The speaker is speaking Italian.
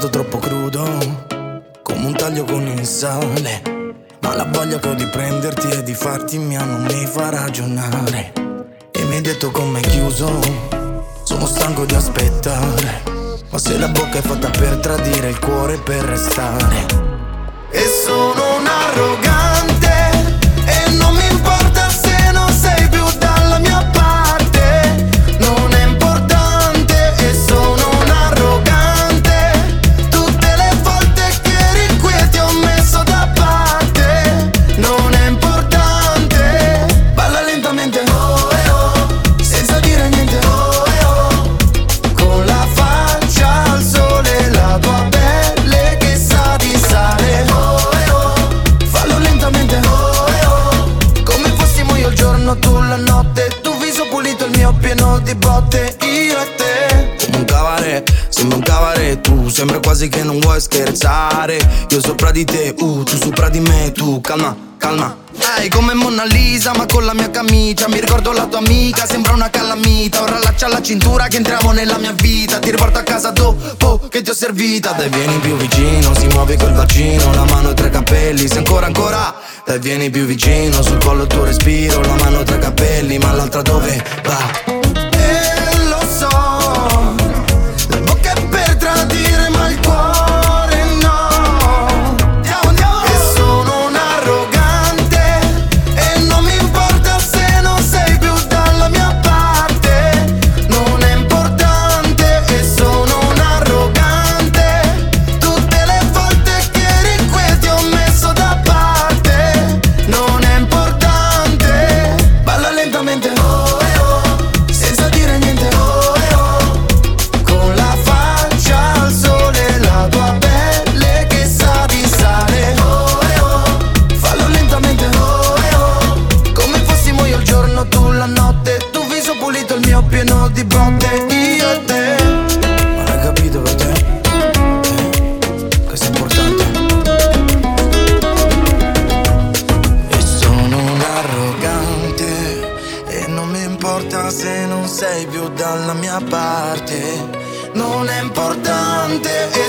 stato troppo crudo, come un taglio con il sale. Ma la voglia che ho di prenderti e di farti mia non mi fa ragionare. E mi hai detto come chiuso, sono stanco di aspettare. Ma se la bocca è fatta per tradire, il cuore per restare. E sono un arrogante. Sembra quasi che non vuoi scherzare. Io sopra di te, uh, tu sopra di me. Tu calma, calma. Ehi, come Mona Lisa, ma con la mia camicia Mi ricordo la tua amica, sembra una calamita Ora laccia alla cintura che entriamo nella mia vita Ti riporto a casa dopo che ti ho servita Dai vieni più vicino, si muove col bacino La mano tra i capelli, se ancora ancora Dai vieni più vicino, sul collo il tuo respiro La mano tra i capelli, ma l'altra dove va? Mio pieno di botte. Io e te. Non hai capito per te? Eh, questo è importante. E sono un arrogante E non mi importa se non sei più dalla mia parte Non è importante E